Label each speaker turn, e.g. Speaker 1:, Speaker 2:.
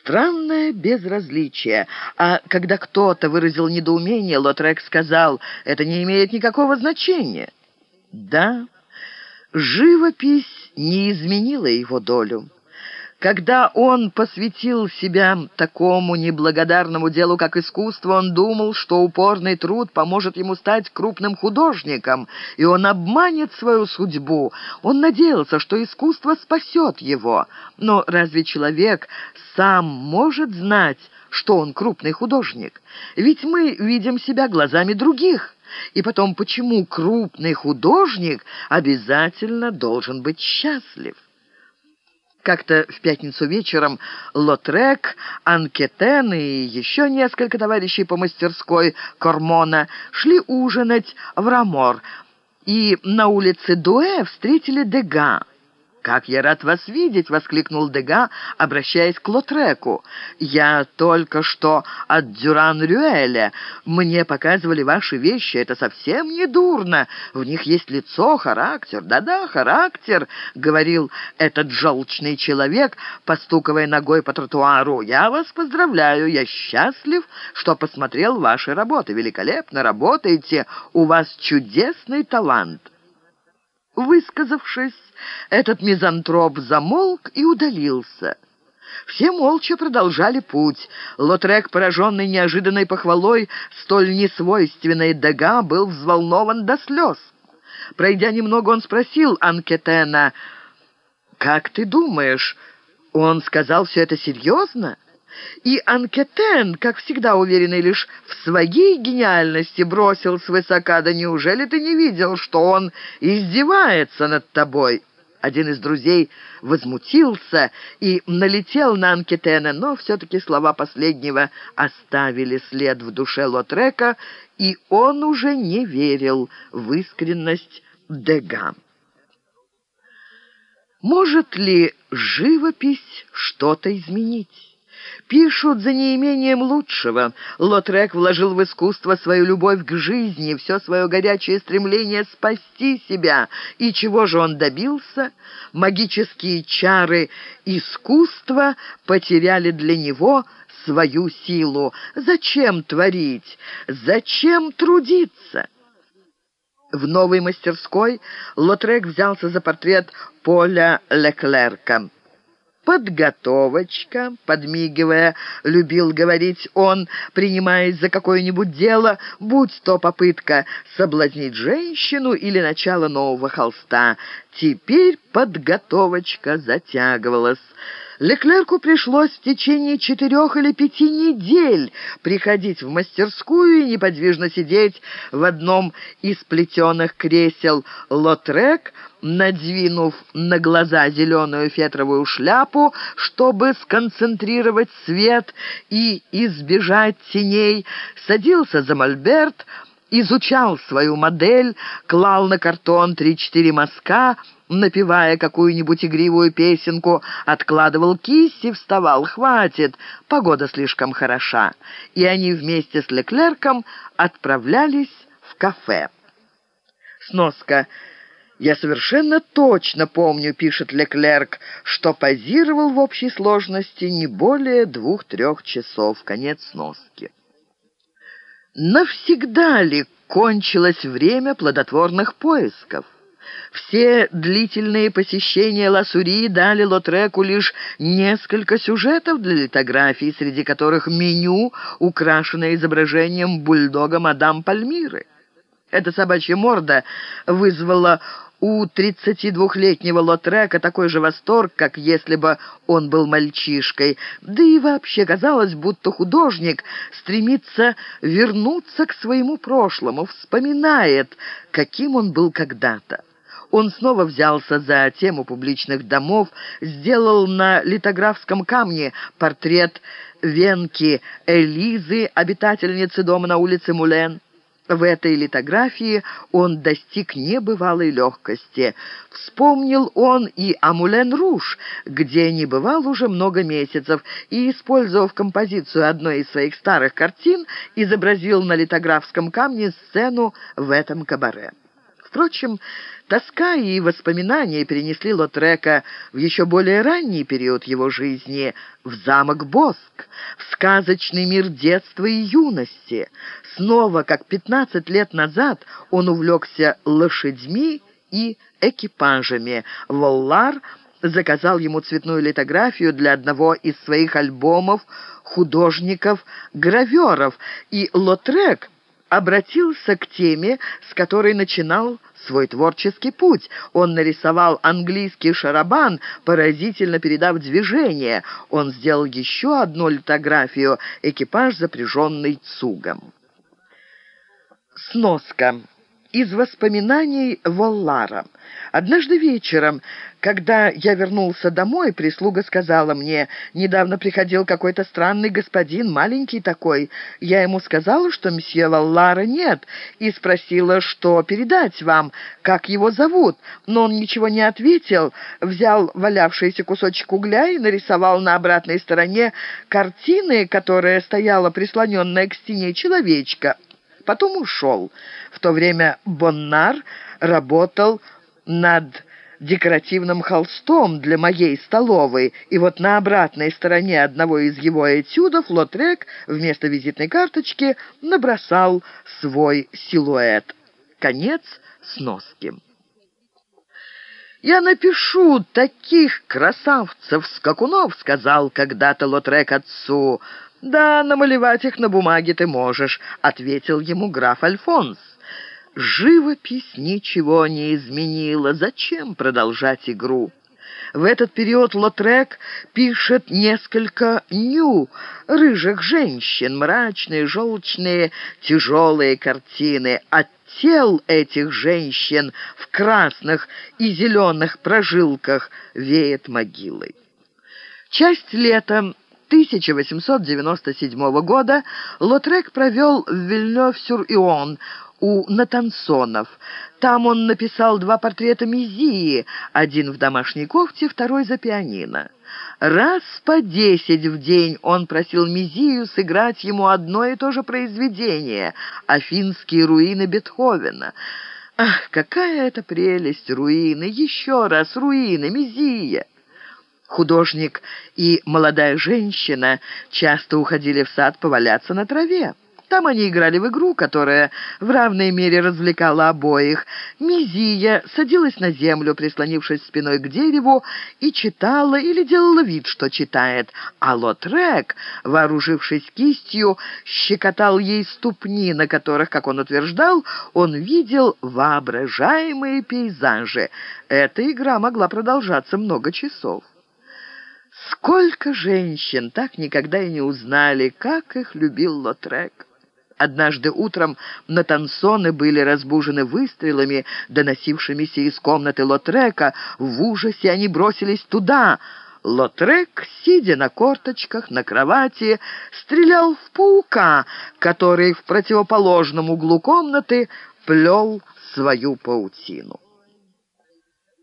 Speaker 1: Странное безразличие. А когда кто-то выразил недоумение, Лотрек сказал, это не имеет никакого значения. Да, живопись не изменила его долю. Когда он посвятил себя такому неблагодарному делу, как искусство, он думал, что упорный труд поможет ему стать крупным художником, и он обманет свою судьбу. Он надеялся, что искусство спасет его. Но разве человек сам может знать, что он крупный художник? Ведь мы видим себя глазами других. И потом, почему крупный художник обязательно должен быть счастлив? Как-то в пятницу вечером Лотрек, Анкетен и еще несколько товарищей по мастерской Кормона шли ужинать в Рамор, и на улице Дуэ встретили Дега. «Как я рад вас видеть!» — воскликнул Дега, обращаясь к Лотреку. «Я только что от Дюран-Рюэля. Мне показывали ваши вещи. Это совсем не дурно. В них есть лицо, характер. Да-да, характер!» — говорил этот желчный человек, постукивая ногой по тротуару. «Я вас поздравляю. Я счастлив, что посмотрел ваши работы. Великолепно работаете. У вас чудесный талант». Высказавшись, этот мизантроп замолк и удалился. Все молча продолжали путь. Лотрек, пораженный неожиданной похвалой, столь несвойственной Дега, был взволнован до слез. Пройдя немного, он спросил Анкетена, «Как ты думаешь, он сказал все это серьезно?» И Анкетен, как всегда уверенный лишь в своей гениальности, бросил свысока, «Да неужели ты не видел, что он издевается над тобой?» Один из друзей возмутился и налетел на Анкетена, но все-таки слова последнего оставили след в душе Лотрека, и он уже не верил в искренность Дега. Может ли живопись что-то изменить? Пишут за неимением лучшего. Лотрек вложил в искусство свою любовь к жизни, все свое горячее стремление спасти себя. И чего же он добился? Магические чары искусства потеряли для него свою силу. Зачем творить? Зачем трудиться? В новой мастерской Лотрек взялся за портрет Поля Леклерка. «Подготовочка», — подмигивая, любил говорить он, принимаясь за какое-нибудь дело, будь то попытка соблазнить женщину или начало нового холста. Теперь подготовочка затягивалась. Леклерку пришлось в течение четырех или пяти недель приходить в мастерскую и неподвижно сидеть в одном из плетеных кресел. Лотрек, надвинув на глаза зеленую фетровую шляпу, чтобы сконцентрировать свет и избежать теней, садился за мольберт, изучал свою модель, клал на картон три-четыре мазка, напевая какую-нибудь игривую песенку, откладывал кисть и вставал. «Хватит, погода слишком хороша». И они вместе с Леклерком отправлялись в кафе. Сноска. «Я совершенно точно помню, — пишет Леклерк, — что позировал в общей сложности не более двух-трех часов». Конец сноски. Навсегда ли кончилось время плодотворных поисков? Все длительные посещения Ласури дали Лотреку лишь несколько сюжетов для литографии, среди которых меню, украшенное изображением бульдога мадам Пальмиры. Эта собачья морда вызвала у 32-летнего Лотрека такой же восторг, как если бы он был мальчишкой. Да и вообще казалось, будто художник стремится вернуться к своему прошлому, вспоминает, каким он был когда-то. Он снова взялся за тему публичных домов, сделал на литографском камне портрет Венки Элизы, обитательницы дома на улице Мулен. В этой литографии он достиг небывалой легкости. Вспомнил он и о Мулен-Руш, где не бывал уже много месяцев, и, использовав композицию одной из своих старых картин, изобразил на литографском камне сцену в этом кабаре Впрочем, тоска и воспоминания перенесли Лотрека в еще более ранний период его жизни, в замок Боск, в сказочный мир детства и юности. Снова, как пятнадцать лет назад, он увлекся лошадьми и экипажами. Воллар заказал ему цветную литографию для одного из своих альбомов художников-граверов, и Лотрек обратился к теме, с которой начинал свой творческий путь. Он нарисовал английский шарабан, поразительно передав движение. Он сделал еще одну литографию «Экипаж, запряженный цугом». Сноска. Из воспоминаний Воллара. Однажды вечером, когда я вернулся домой, прислуга сказала мне, недавно приходил какой-то странный господин, маленький такой. Я ему сказала, что месье Воллара нет, и спросила, что передать вам, как его зовут. Но он ничего не ответил, взял валявшийся кусочек угля и нарисовал на обратной стороне картины, которая стояла прислоненная к стене человечка. Потом ушел. В то время Боннар работал над декоративным холстом для моей столовой, и вот на обратной стороне одного из его этюдов Лотрек вместо визитной карточки набросал свой силуэт. Конец сноски. «Я напишу таких красавцев-скакунов», — сказал когда-то Лотрек отцу. «Да, намалевать их на бумаге ты можешь», — ответил ему граф Альфонс. Живопись ничего не изменила. Зачем продолжать игру? В этот период Лотрек пишет несколько ню, рыжих женщин, мрачные, желчные, тяжелые картины. От тел этих женщин в красных и зеленых прожилках веет могилой. Часть лета 1897 года Лотрек провел в Вильнёв-сюр-Ион, у Натансонов. Там он написал два портрета Мизии, один в домашней кофте, второй за пианино. Раз по десять в день он просил Мизию сыграть ему одно и то же произведение — «Афинские руины Бетховена». Ах, какая это прелесть! Руины! Еще раз руины! Мизия! Художник и молодая женщина часто уходили в сад поваляться на траве. Там они играли в игру, которая в равной мере развлекала обоих. Мизия садилась на землю, прислонившись спиной к дереву, и читала или делала вид, что читает. А Лотрек, вооружившись кистью, щекотал ей ступни, на которых, как он утверждал, он видел воображаемые пейзажи. Эта игра могла продолжаться много часов. Сколько женщин так никогда и не узнали, как их любил Лотрек. Однажды утром Натансоны были разбужены выстрелами, доносившимися из комнаты Лотрека. В ужасе они бросились туда. Лотрек, сидя на корточках на кровати, стрелял в паука, который в противоположном углу комнаты плел свою паутину.